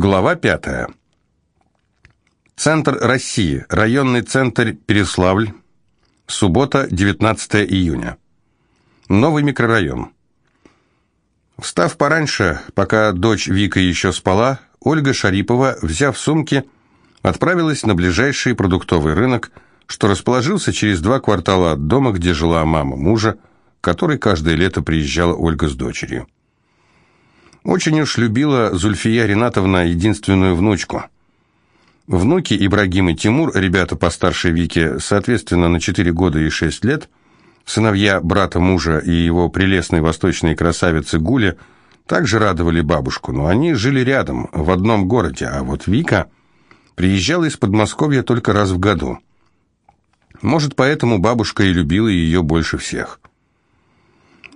Глава пятая. Центр России. Районный центр Переславль. Суббота, 19 июня. Новый микрорайон. Встав пораньше, пока дочь Вика еще спала, Ольга Шарипова, взяв сумки, отправилась на ближайший продуктовый рынок, что расположился через два квартала от дома, где жила мама мужа, который каждое лето приезжала Ольга с дочерью. Очень уж любила Зульфия Ринатовна единственную внучку. Внуки Ибрагим и Тимур, ребята постарше Вики, соответственно, на 4 года и 6 лет, сыновья брата мужа и его прелестной восточной красавицы Гуля, также радовали бабушку, но они жили рядом, в одном городе, а вот Вика приезжала из Подмосковья только раз в году. Может, поэтому бабушка и любила ее больше всех.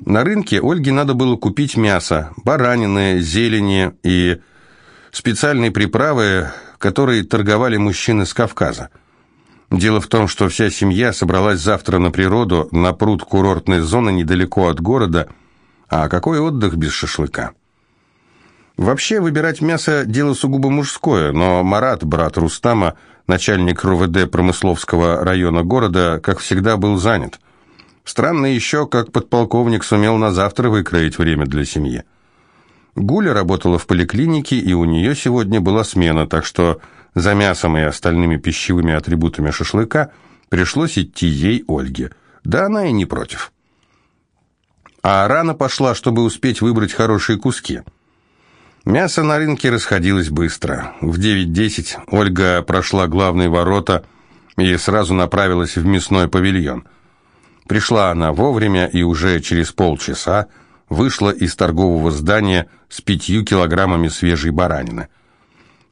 На рынке Ольге надо было купить мясо, баранины, зелени и специальные приправы, которые торговали мужчины с Кавказа. Дело в том, что вся семья собралась завтра на природу, на пруд курортной зоны недалеко от города, а какой отдых без шашлыка? Вообще, выбирать мясо – дело сугубо мужское, но Марат, брат Рустама, начальник РУВД Промысловского района города, как всегда, был занят – Странно еще, как подполковник сумел на завтра выкроить время для семьи. Гуля работала в поликлинике, и у нее сегодня была смена, так что за мясом и остальными пищевыми атрибутами шашлыка пришлось идти ей, Ольге. Да она и не против. А рано пошла, чтобы успеть выбрать хорошие куски. Мясо на рынке расходилось быстро. В 9.10 Ольга прошла главные ворота и сразу направилась в мясной павильон – Пришла она вовремя и уже через полчаса вышла из торгового здания с пятью килограммами свежей баранины.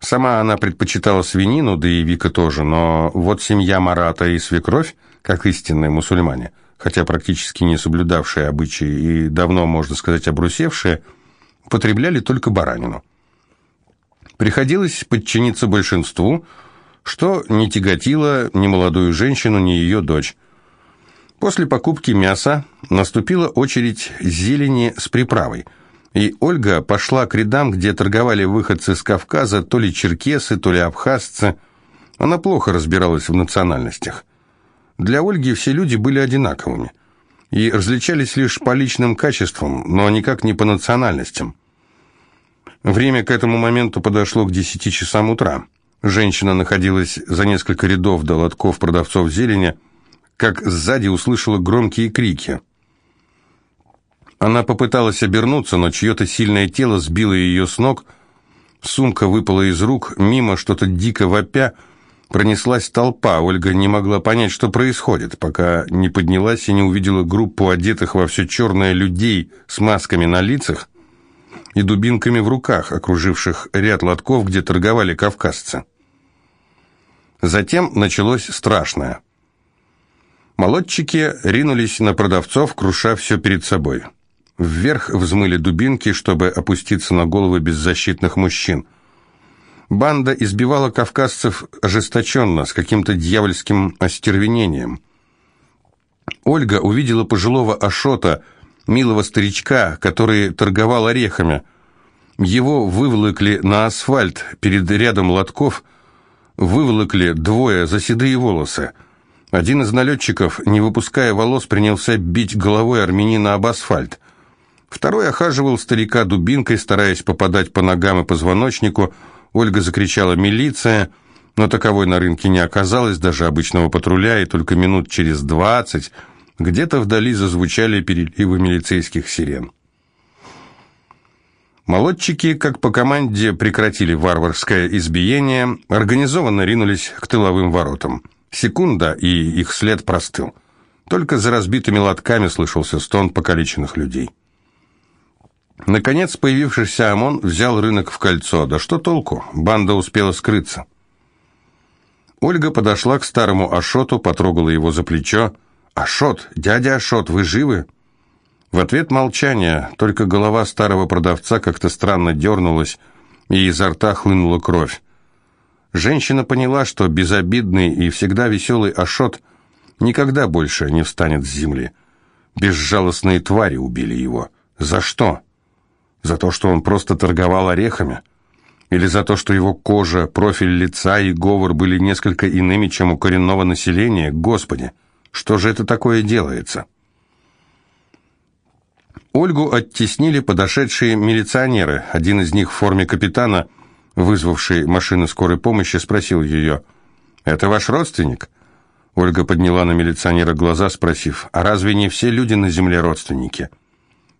Сама она предпочитала свинину, да и Вика тоже, но вот семья Марата и свекровь, как истинные мусульмане, хотя практически не соблюдавшие обычаи и давно, можно сказать, обрусевшие, употребляли только баранину. Приходилось подчиниться большинству, что не тяготило ни молодую женщину, ни ее дочь. После покупки мяса наступила очередь зелени с приправой, и Ольга пошла к рядам, где торговали выходцы с Кавказа, то ли черкесы, то ли абхазцы. Она плохо разбиралась в национальностях. Для Ольги все люди были одинаковыми и различались лишь по личным качествам, но никак не по национальностям. Время к этому моменту подошло к десяти часам утра. Женщина находилась за несколько рядов до лотков продавцов зелени – как сзади услышала громкие крики. Она попыталась обернуться, но чье-то сильное тело сбило ее с ног, сумка выпала из рук, мимо что-то дико вопя, пронеслась толпа. Ольга не могла понять, что происходит, пока не поднялась и не увидела группу одетых во все черное людей с масками на лицах и дубинками в руках, окруживших ряд лотков, где торговали кавказцы. Затем началось страшное – Молодчики ринулись на продавцов, круша все перед собой. Вверх взмыли дубинки, чтобы опуститься на головы беззащитных мужчин. Банда избивала кавказцев ожесточенно, с каким-то дьявольским остервенением. Ольга увидела пожилого Ашота, милого старичка, который торговал орехами. Его выволокли на асфальт перед рядом лотков, выволокли двое за седые волосы – один из налетчиков, не выпуская волос, принялся бить головой армянина об асфальт. Второй охаживал старика дубинкой, стараясь попадать по ногам и позвоночнику. Ольга закричала «Милиция!», но таковой на рынке не оказалось, даже обычного патруля, и только минут через двадцать где-то вдали зазвучали переливы милицейских сирен. Молодчики, как по команде, прекратили варварское избиение, организованно ринулись к тыловым воротам. Секунда, и их след простыл. Только за разбитыми лотками слышался стон покалеченных людей. Наконец появившийся ОМОН взял рынок в кольцо. Да что толку? Банда успела скрыться. Ольга подошла к старому Ашоту, потрогала его за плечо. «Ашот, дядя Ашот, вы живы?» В ответ молчание, только голова старого продавца как-то странно дернулась, и изо рта хлынула кровь. Женщина поняла, что безобидный и всегда веселый Ашот никогда больше не встанет с земли. Безжалостные твари убили его. За что? За то, что он просто торговал орехами? Или за то, что его кожа, профиль лица и говор были несколько иными, чем у коренного населения? Господи, что же это такое делается? Ольгу оттеснили подошедшие милиционеры. Один из них в форме капитана, вызвавший машину скорой помощи, спросил ее, «Это ваш родственник?» Ольга подняла на милиционера глаза, спросив, «А разве не все люди на земле родственники?»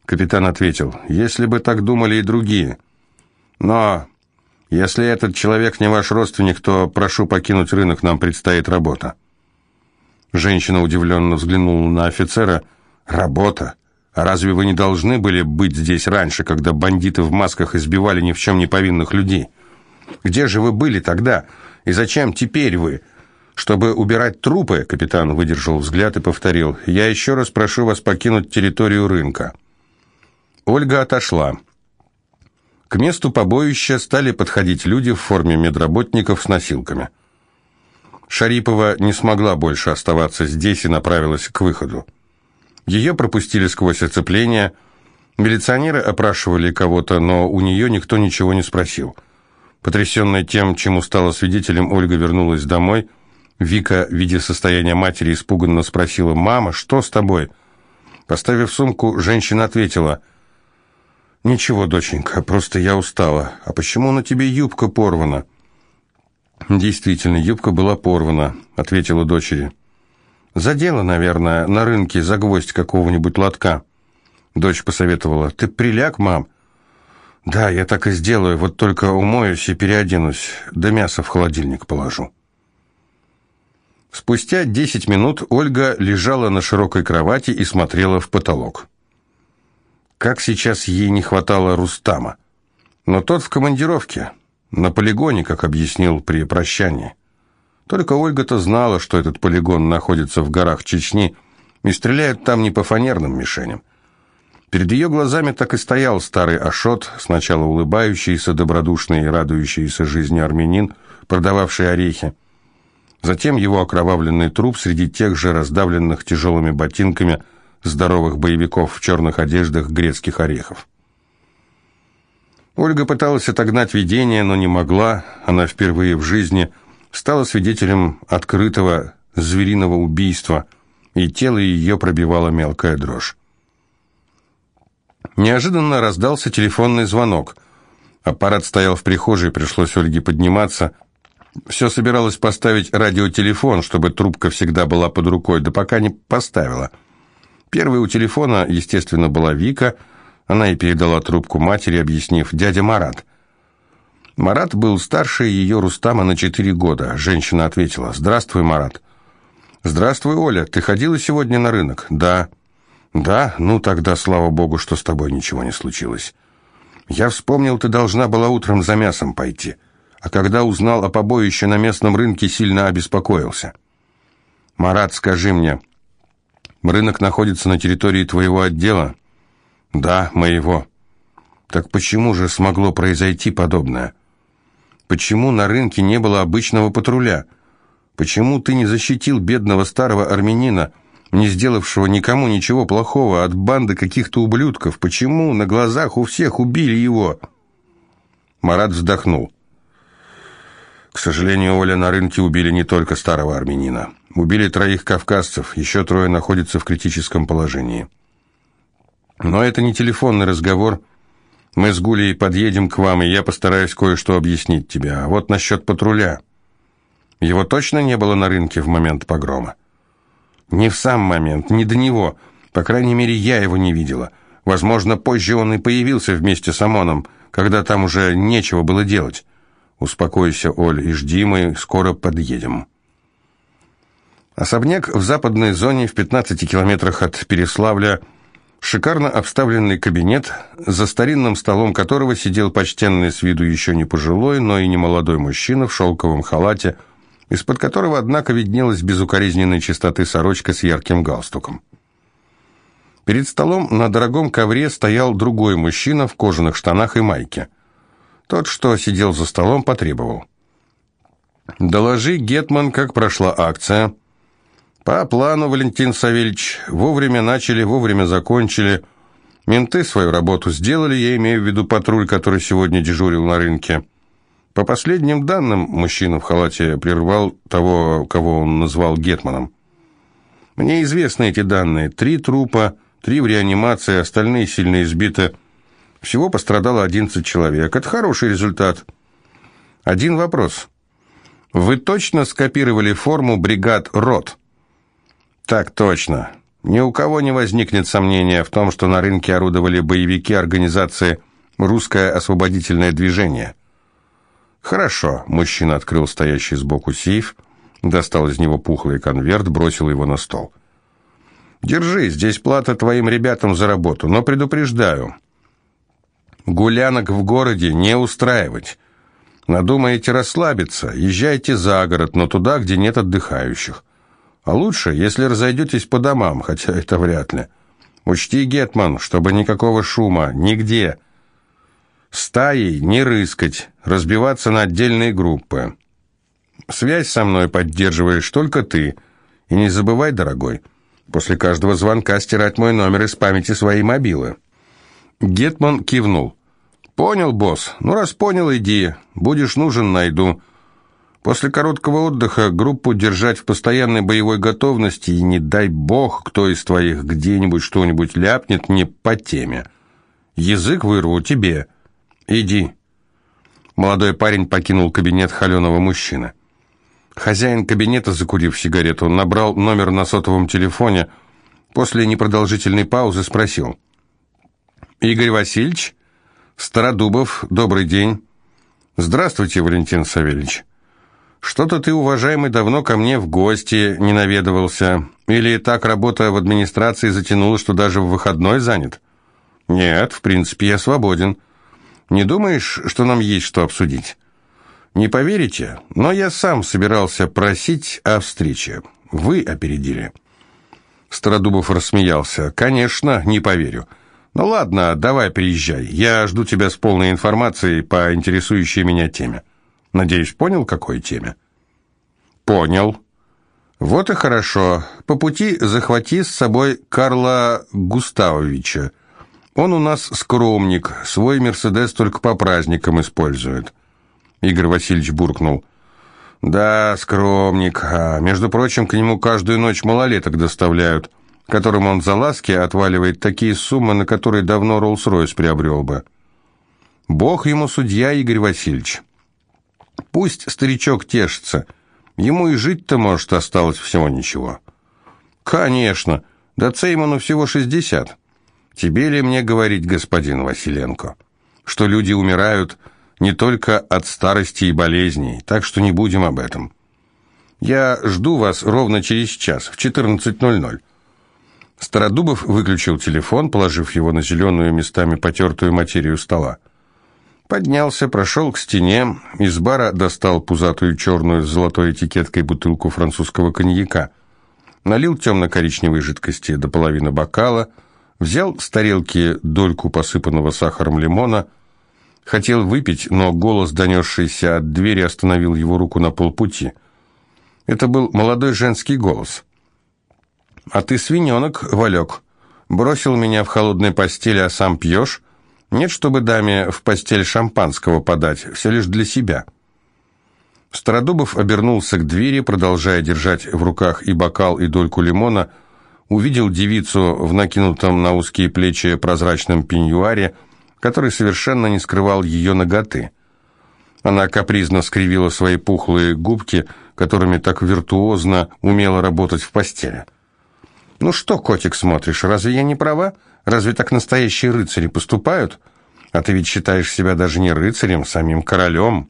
Капитан ответил, «Если бы так думали и другие. Но если этот человек не ваш родственник, то прошу покинуть рынок, нам предстоит работа». Женщина удивленно взглянула на офицера. «Работа? А разве вы не должны были быть здесь раньше, когда бандиты в масках избивали ни в чем не повинных людей? Где же вы были тогда? И зачем теперь вы?» «Чтобы убирать трупы», — капитан выдержал взгляд и повторил, «я еще раз прошу вас покинуть территорию рынка». Ольга отошла. К месту побоища стали подходить люди в форме медработников с носилками. Шарипова не смогла больше оставаться здесь и направилась к выходу. Ее пропустили сквозь оцепление. Милиционеры опрашивали кого-то, но у нее никто ничего не спросил. Потрясенная тем, чему стала свидетелем, Ольга вернулась домой. Вика, видя состояние матери, испуганно спросила, «Мама, что с тобой?» Поставив сумку, женщина ответила, «Ничего, доченька, просто я устала. А почему на тебе юбка порвана?» «Действительно, юбка была порвана», — ответила дочери. Задела, наверное, на рынке за гвоздь какого-нибудь лотка. Дочь посоветовала. Ты приляг, мам? Да, я так и сделаю, вот только умоюсь и переоденусь, да мясо в холодильник положу. Спустя десять минут Ольга лежала на широкой кровати и смотрела в потолок. Как сейчас ей не хватало Рустама. Но тот в командировке, на полигоне, как объяснил при прощании. Только Ольга-то знала, что этот полигон находится в горах Чечни, и стреляют там не по фанерным мишеням. Перед ее глазами так и стоял старый Ашот, сначала улыбающийся, добродушный и радующийся жизни армянин, продававший орехи. Затем его окровавленный труп среди тех же раздавленных тяжелыми ботинками здоровых боевиков в черных одеждах грецких орехов. Ольга пыталась отогнать видение, но не могла. Она впервые в жизни стала свидетелем открытого звериного убийства, и тело ее пробивала мелкая дрожь. Неожиданно раздался телефонный звонок. Аппарат стоял в прихожей, пришлось Ольге подниматься. Все собиралась поставить радиотелефон, чтобы трубка всегда была под рукой, да пока не поставила. Первой у телефона, естественно, была Вика. Она и передала трубку матери, объяснив «дядя Марат». Марат был старше ее Рустама на четыре года. Женщина ответила «Здравствуй, Марат». «Здравствуй, Оля. Ты ходила сегодня на рынок?» «Да». «Да? Ну тогда, слава богу, что с тобой ничего не случилось. Я вспомнил, ты должна была утром за мясом пойти. А когда узнал о побоище на местном рынке, сильно обеспокоился». «Марат, скажи мне, рынок находится на территории твоего отдела?» «Да, моего». «Так почему же смогло произойти подобное?» Почему на рынке не было обычного патруля? Почему ты не защитил бедного старого армянина, не сделавшего никому ничего плохого, от банды каких-то ублюдков? Почему на глазах у всех убили его?» Марат вздохнул. К сожалению, Оля, на рынке убили не только старого армянина. Убили троих кавказцев, еще трое находятся в критическом положении. Но это не телефонный разговор, мы с Гулей подъедем к вам, и я постараюсь кое-что объяснить тебе. А вот насчет патруля. Его точно не было на рынке в момент погрома? Не в сам момент, не до него. По крайней мере, я его не видела. Возможно, позже он и появился вместе с ОМОНом, когда там уже нечего было делать. Успокойся, Оль, и жди, мы скоро подъедем. Особняк в западной зоне в 15 километрах от Переславля – Шикарно обставленный кабинет, за старинным столом которого сидел почтенный с виду еще не пожилой, но и не молодой мужчина в шелковом халате, из-под которого, однако, виднелась безукоризненной чистоты сорочка с ярким галстуком. Перед столом на дорогом ковре стоял другой мужчина в кожаных штанах и майке. Тот, что сидел за столом, потребовал. «Доложи, Гетман, как прошла акция». По плану, Валентин Савельевич, вовремя начали, вовремя закончили. Менты свою работу сделали, я имею в виду патруль, который сегодня дежурил на рынке. По последним данным, мужчина в халате прервал того, кого он назвал Гетманом. Мне известны эти данные. Три трупа, три в реанимации, остальные сильно избиты. Всего пострадало 11 человек. Это хороший результат. Один вопрос. Вы точно скопировали форму бригад РОТ? Так точно. Ни у кого не возникнет сомнения в том, что на рынке орудовали боевики организации «Русское освободительное движение». «Хорошо», — мужчина открыл стоящий сбоку сейф, достал из него пухлый конверт, бросил его на стол. «Держи, здесь плата твоим ребятам за работу, но предупреждаю. Гулянок в городе не устраивать. Надумаете расслабиться, езжайте за город, но туда, где нет отдыхающих. А лучше, если разойдетесь по домам, хотя это вряд ли. Учти, Гетман, чтобы никакого шума, нигде». Стаей не рыскать, разбиваться на отдельные группы. Связь со мной поддерживаешь только ты. И не забывай, дорогой, после каждого звонка стирать мой номер из памяти своей мобилы. Гетман кивнул. «Понял, босс. Ну, раз понял, иди. Будешь нужен, найду. После короткого отдыха группу держать в постоянной боевой готовности, и не дай бог, кто из твоих где-нибудь что-нибудь ляпнет не по теме. Язык вырву тебе». «Иди». Молодой парень покинул кабинет холеного мужчины. Хозяин кабинета, закурив сигарету, набрал номер на сотовом телефоне, после непродолжительной паузы спросил. «Игорь Васильевич? Стародубов, добрый день». «Здравствуйте, Валентин Савельевич. Что-то ты, уважаемый, давно ко мне в гости не наведывался. Или так работа в администрации затянула, что даже в выходной занят?» «Нет, в принципе, я свободен». Не думаешь, что нам есть что обсудить? Не поверите, но я сам собирался просить о встрече. Вы опередили. Стародубов рассмеялся. Конечно, не поверю. Ну ладно, давай приезжай. Я жду тебя с полной информацией по интересующей меня теме. Надеюсь, понял, какой теме? Понял. Вот и хорошо. По пути захвати с собой Карла Густавовича. Он у нас скромник, свой «Мерседес» только по праздникам использует. Игорь Васильевич буркнул. Да, скромник. А, между прочим, к нему каждую ночь малолеток доставляют, которым он за ласки отваливает такие суммы, на которые давно Роллс-Ройс приобрел бы. Бог ему судья, Игорь Васильевич. Пусть старичок тешится. Ему и жить-то, может, осталось всего ничего. Конечно. Да Цейману всего шестьдесят. Тебе ли мне говорить, господин Василенко, что люди умирают не только от старости и болезней, так что не будем об этом. Я жду вас ровно через час, в 14.00. Стародубов выключил телефон, положив его на зеленую местами потертую материю стола. Поднялся, прошел к стене, из бара достал пузатую черную с золотой этикеткой бутылку французского коньяка, налил темно-коричневой жидкости до половины бокала, Взял с тарелки дольку посыпанного сахаром лимона, хотел выпить, но голос, донесшийся от двери, остановил его руку на полпути. Это был молодой женский голос. «А ты свиненок, Валек. Бросил меня в холодной постели, а сам пьешь? Нет, чтобы даме в постель шампанского подать, все лишь для себя». Стародубов обернулся к двери, продолжая держать в руках и бокал, и дольку лимона, увидел девицу в накинутом на узкие плечи прозрачном пеньюаре, который совершенно не скрывал ее ноготы. Она капризно скривила свои пухлые губки, которыми так виртуозно умела работать в постели. «Ну что, котик, смотришь, разве я не права? Разве так настоящие рыцари поступают? А ты ведь считаешь себя даже не рыцарем, самим королем».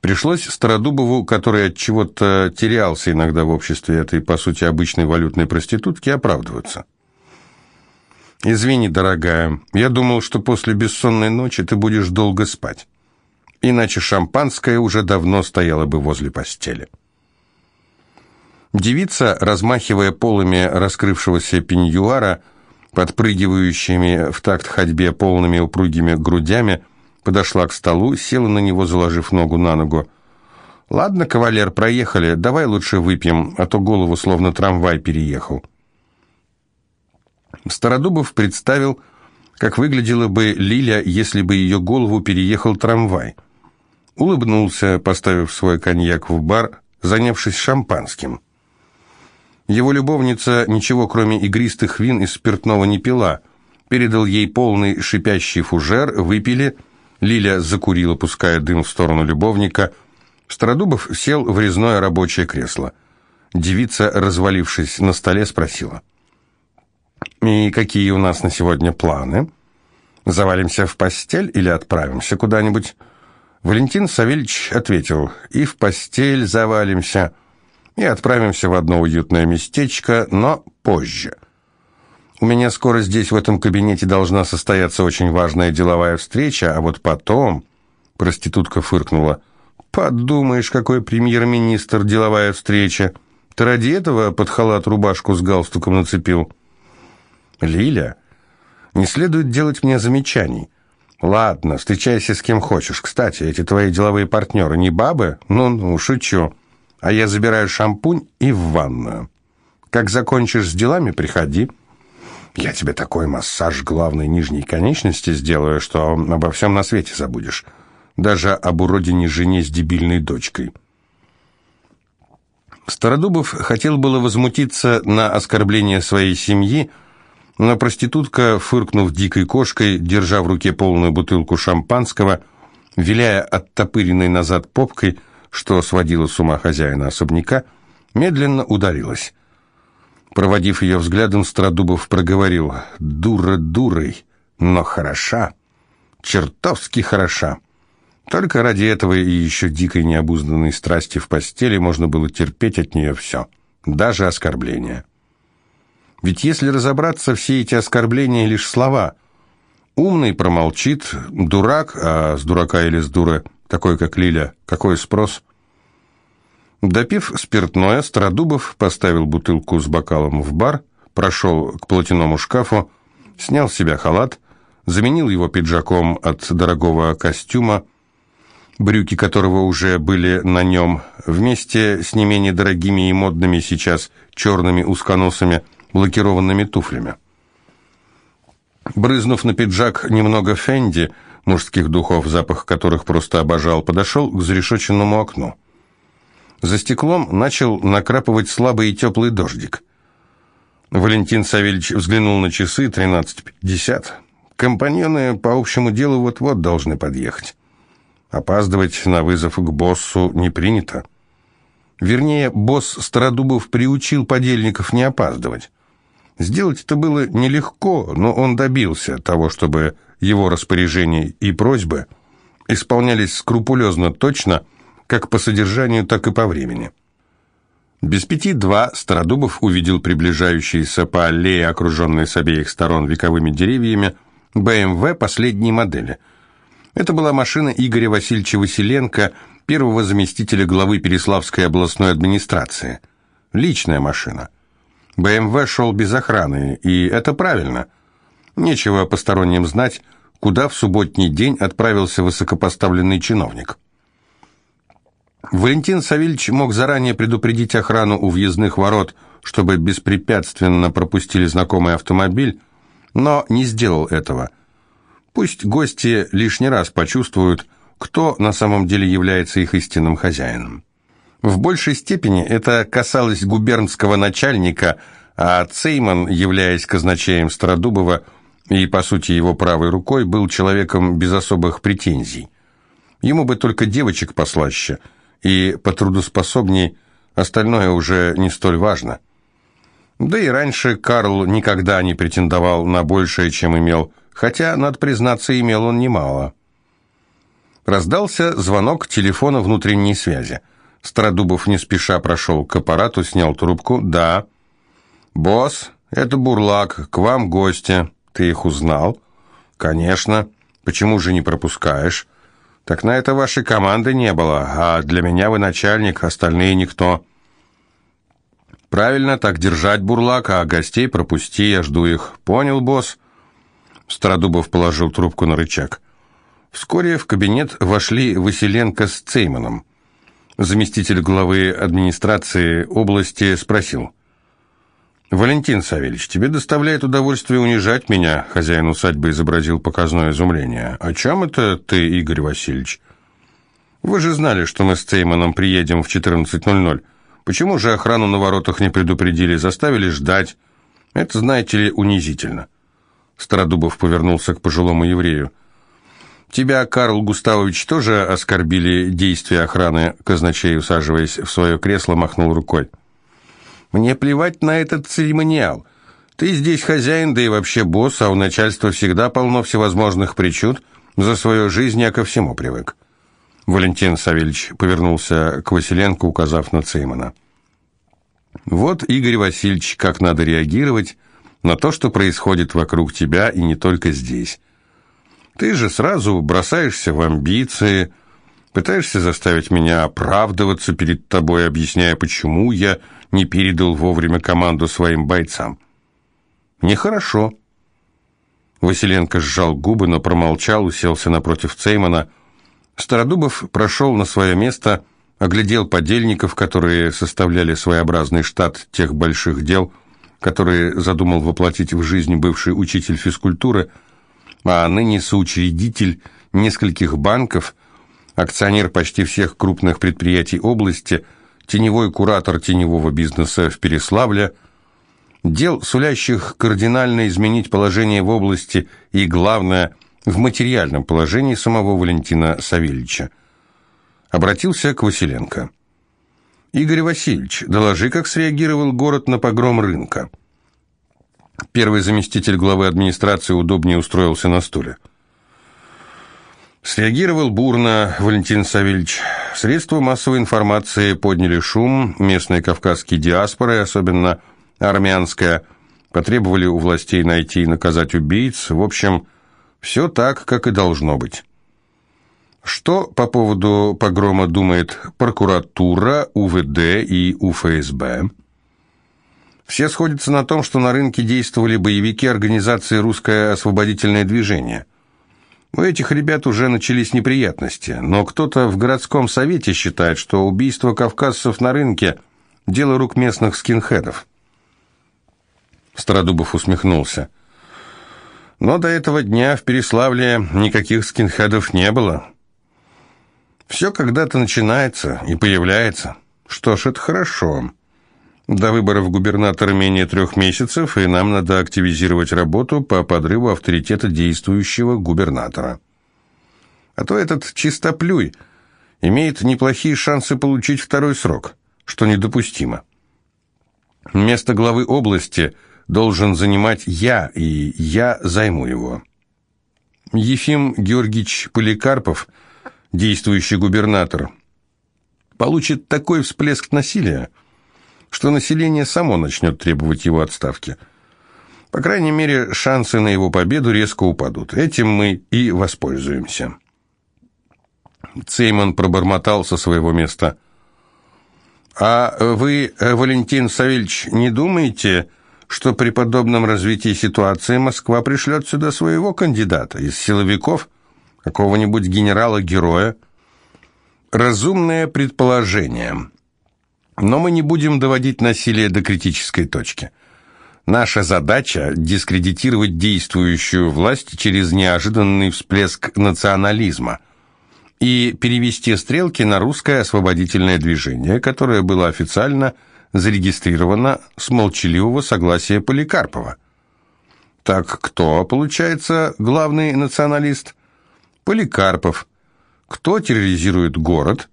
Пришлось Стародубову, который от чего-то терялся иногда в обществе этой, по сути, обычной валютной проститутки, оправдываться. «Извини, дорогая, я думал, что после бессонной ночи ты будешь долго спать. Иначе шампанское уже давно стояло бы возле постели». Девица, размахивая полами раскрывшегося пеньюара, подпрыгивающими в такт ходьбе полными упругими грудями, подошла к столу, села на него, заложив ногу на ногу. «Ладно, кавалер, проехали, давай лучше выпьем, а то голову словно трамвай переехал». Стародубов представил, как выглядела бы Лиля, если бы ее голову переехал трамвай. улыбнулся, поставив свой коньяк в бар, занявшись шампанским. Его любовница ничего, кроме игристых вин и спиртного не пила. Передал ей полный шипящий фужер, выпили. Лиля закурила, пуская дым в сторону любовника. Стародубов сел в резное рабочее кресло. Девица, развалившись на столе, спросила. «И какие у нас на сегодня планы? Завалимся в постель или отправимся куда-нибудь?» Валентин Савельевич ответил, «И в постель завалимся, и отправимся в одно уютное местечко, но позже. У меня скоро здесь, в этом кабинете, должна состояться очень важная деловая встреча, а вот потом...» Проститутка фыркнула. «Подумаешь, какой премьер-министр деловая встреча! Ты ради этого под халат рубашку с галстуком нацепил?» «Лиля, не следует делать мне замечаний». «Ладно, встречайся с кем хочешь. Кстати, эти твои деловые партнеры не бабы? Ну-ну, шучу. А я забираю шампунь и в ванную. Как закончишь с делами, приходи. Я тебе такой массаж главной нижней конечности сделаю, что обо всем на свете забудешь. Даже об уродине жене с дебильной дочкой». Стародубов хотел было возмутиться на оскорбление своей семьи, но проститутка, фыркнув дикой кошкой, держа в руке полную бутылку шампанского, виляя оттопыренной назад попкой, что сводило с ума хозяина особняка, медленно ударилась. Проводив ее взглядом, Страдубов проговорил «Дура дурой, но хороша, чертовски хороша». Только ради этого и еще дикой необузданной страсти в постели можно было терпеть от нее все, даже оскорбления. Ведь если разобраться, все эти оскорбления лишь слова. Умный промолчит, дурак, а с дурака или с дуры, такой как Лиля, какой спрос? Допив спиртное, Стародубов поставил бутылку с бокалом в бар, прошел к платяному шкафу, снял с себя халат, заменил его пиджаком от дорогого костюма, брюки которого уже были на нем, вместе с не менее дорогими и модными сейчас черными узконосыми лакированными туфлями. Брызнув на пиджак немного фенди, мужских духов, запах которых просто обожал, подошел к зарешоченному окну. За стеклом начал накрапывать слабый и теплый дождик. Валентин Савельевич взглянул на часы 13.50. Компаньоны по общему делу вот-вот должны подъехать. Опаздывать на вызов к боссу не принято. Вернее, босс Стародубов приучил подельников не опаздывать. Сделать это было нелегко, но он добился того, чтобы его распоряжения и просьбы исполнялись скрупулезно точно, как по содержанию, так и по времени. Без пяти два Стародубов увидел приближающийся по аллее, окруженной с обеих сторон вековыми деревьями, БМВ последней модели. Это была машина Игоря Васильевича Василенко, первого заместителя главы Переславской областной администрации. Личная машина – БМВ шел без охраны, и это правильно. Нечего посторонним знать, куда в субботний день отправился высокопоставленный чиновник. Валентин Савельевич мог заранее предупредить охрану у въездных ворот, чтобы беспрепятственно пропустили знакомый автомобиль, но не сделал этого. Пусть гости лишний раз почувствуют, кто на самом деле является их истинным хозяином. В большей степени это касалось губернского начальника, а Цейман, являясь казначеем Стародубова и, по сути, его правой рукой, был человеком без особых претензий. Ему бы только девочек послаще и потрудоспособней, остальное уже не столь важно. Да и раньше Карл никогда не претендовал на большее, чем имел, хотя, надо признаться, имел он немало. Раздался звонок телефона внутренней связи – Стародубов не спеша прошел к аппарату, снял трубку. «Да». «Босс, это Бурлак, к вам гости. Ты их узнал?» «Конечно. Почему же не пропускаешь?» «Так на это вашей команды не было, а для меня вы начальник, остальные никто». «Правильно, так держать, Бурлак, а гостей пропусти, я жду их. Понял, босс?» Стародубов положил трубку на рычаг. Вскоре в кабинет вошли Василенко с Цейманом. Заместитель главы администрации области спросил. «Валентин Савельевич, тебе доставляет удовольствие унижать меня?» Хозяин усадьбы изобразил показное изумление. «О чем это ты, Игорь Васильевич?» Вы же знали, что мы с Цейманом приедем в 14.00. Почему же охрану на воротах не предупредили, заставили ждать? Это, знаете ли, унизительно». Стародубов повернулся к пожилому еврею. «Тебя, Карл Густавович, тоже оскорбили действия охраны?» Казначей, усаживаясь в свое кресло, махнул рукой. «Мне плевать на этот церемониал. Ты здесь хозяин, да и вообще босс, а у начальства всегда полно всевозможных причуд. За свою жизнь я ко всему привык». Валентин Савельевич повернулся к Василенко, указав на Цеймана. «Вот, Игорь Васильевич, как надо реагировать на то, что происходит вокруг тебя и не только здесь. Ты же сразу бросаешься в амбиции, пытаешься заставить меня оправдываться перед тобой, объясняя, почему я не передал вовремя команду своим бойцам. Нехорошо». Василенко сжал губы, но промолчал, уселся напротив Цеймана, Стародубов прошел на свое место, оглядел подельников, которые составляли своеобразный штат тех больших дел, которые задумал воплотить в жизнь бывший учитель физкультуры, а ныне соучредитель нескольких банков, акционер почти всех крупных предприятий области, теневой куратор теневого бизнеса в Переславле, дел, сулящих кардинально изменить положение в области и, главное – в материальном положении самого Валентина Савельича. Обратился к Василенко. «Игорь Васильевич, доложи, как среагировал город на погром рынка». Первый заместитель главы администрации удобнее устроился на стуле. Среагировал бурно Валентин Савельевич. Средства массовой информации подняли шум, местные кавказские диаспоры, особенно армянская, потребовали у властей найти и наказать убийц. В общем, все так, как и должно быть. Что по поводу погрома думает прокуратура, УВД и УФСБ? Все сходятся на том, что на рынке действовали боевики организации «Русское освободительное движение». У этих ребят уже начались неприятности, но кто-то в городском совете считает, что убийство кавказцев на рынке – дело рук местных скинхедов. Стародубов усмехнулся. Но до этого дня в Переславле никаких скинхедов не было. Все когда-то начинается и появляется. Что ж, это хорошо. До выборов губернатора менее трех месяцев, и нам надо активизировать работу по подрыву авторитета действующего губернатора. А то этот чистоплюй имеет неплохие шансы получить второй срок, что недопустимо. Место главы области – должен занимать я, и я займу его. Ефим Георгиевич Поликарпов, действующий губернатор, получит такой всплеск насилия, что население само начнет требовать его отставки. По крайней мере, шансы на его победу резко упадут. Этим мы и воспользуемся. Цейман пробормотал со своего места. «А вы, Валентин Савельевич, не думаете, что при подобном развитии ситуации Москва пришлет сюда своего кандидата из силовиков, какого-нибудь генерала-героя. Разумное предположение. Но мы не будем доводить насилие до критической точки. Наша задача – дискредитировать действующую власть через неожиданный всплеск национализма и перевести стрелки на русское освободительное движение, которое было официально – зарегистрировано с молчаливого согласия Поликарпова. Так кто, получается, главный националист? Поликарпов. Кто терроризирует город?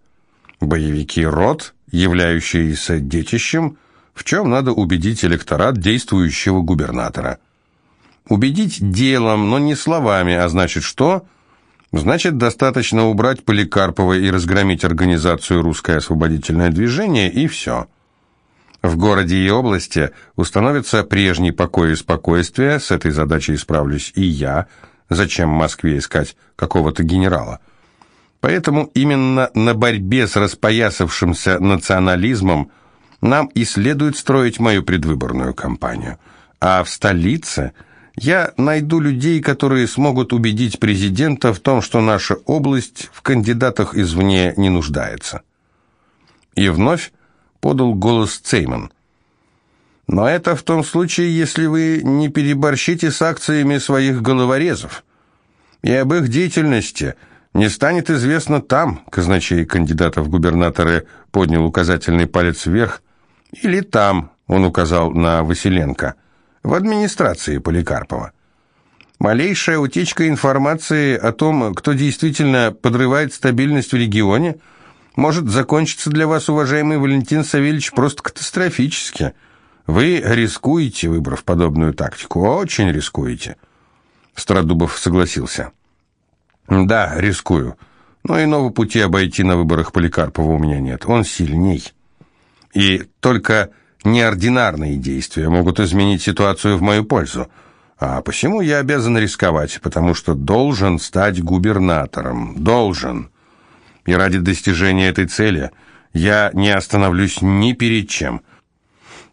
Боевики РОТ, являющиеся детищем, в чем надо убедить электорат действующего губернатора. Убедить делом, но не словами, а значит что? Значит, достаточно убрать Поликарпова и разгромить организацию «Русское освободительное движение» и все. В городе и области установится прежний покой и спокойствие, с этой задачей справлюсь и я. Зачем Москве искать какого-то генерала? Поэтому именно на борьбе с распоясавшимся национализмом нам и следует строить мою предвыборную кампанию. А в столице я найду людей, которые смогут убедить президента в том, что наша область в кандидатах извне не нуждается. И вновь подал голос Цейман. Но это в том случае, если вы не переборщите с акциями своих головорезов. И об их деятельности Не станет известно там, казначей кандидата в губернаторы поднял указательный палец вверх, или там, он указал на Василенко, в администрации Поликарпова. Малейшая утечка информации о том, кто действительно подрывает стабильность в регионе, может закончиться для вас, уважаемый Валентин Савельевич, просто катастрофически. Вы рискуете, выбрав подобную тактику, очень рискуете. Страдубов согласился. Да, рискую. Но иного пути обойти на выборах Поликарпова у меня нет. Он сильней. И только неординарные действия могут изменить ситуацию в мою пользу. А посему я обязан рисковать, потому что должен стать губернатором. Должен. И ради достижения этой цели я не остановлюсь ни перед чем.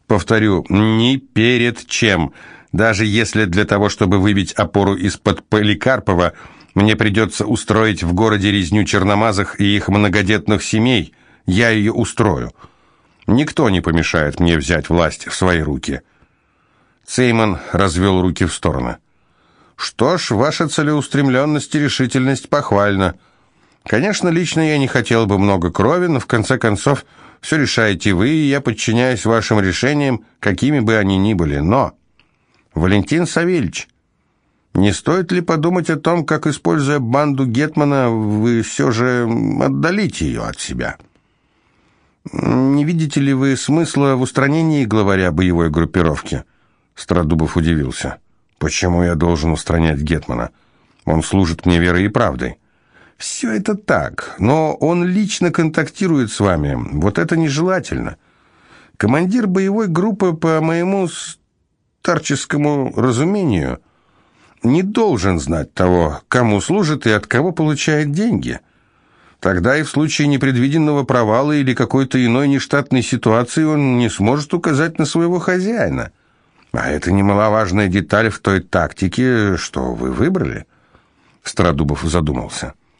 Повторю, ни перед чем. Даже если для того, чтобы выбить опору из-под Поликарпова, мне придется устроить в городе резню черномазых и их многодетных семей. Я ее устрою. Никто не помешает мне взять власть в свои руки». Цейман развел руки в стороны. «Что ж, ваша целеустремленность и решительность похвальна. Конечно, лично я не хотел бы много крови, но в конце концов все решаете вы, и я подчиняюсь вашим решениям, какими бы они ни были. Но, Валентин Савельевич, не стоит ли подумать о том, как, используя банду Гетмана, вы все же отдалите ее от себя? Не видите ли вы смысла в устранении главаря боевой группировки? Страдубов удивился. Почему я должен устранять Гетмана? Он служит мне верой и правдой. Все это так, но он лично контактирует с вами. Вот это нежелательно. Командир боевой группы, по моему старческому разумению, не должен знать того, кому служит и от кого получает деньги. Тогда и в случае непредвиденного провала или какой-то иной нештатной ситуации он не сможет указать на своего хозяина. А это немаловажная деталь в той тактике, что вы выбрали. Стародубов задумался.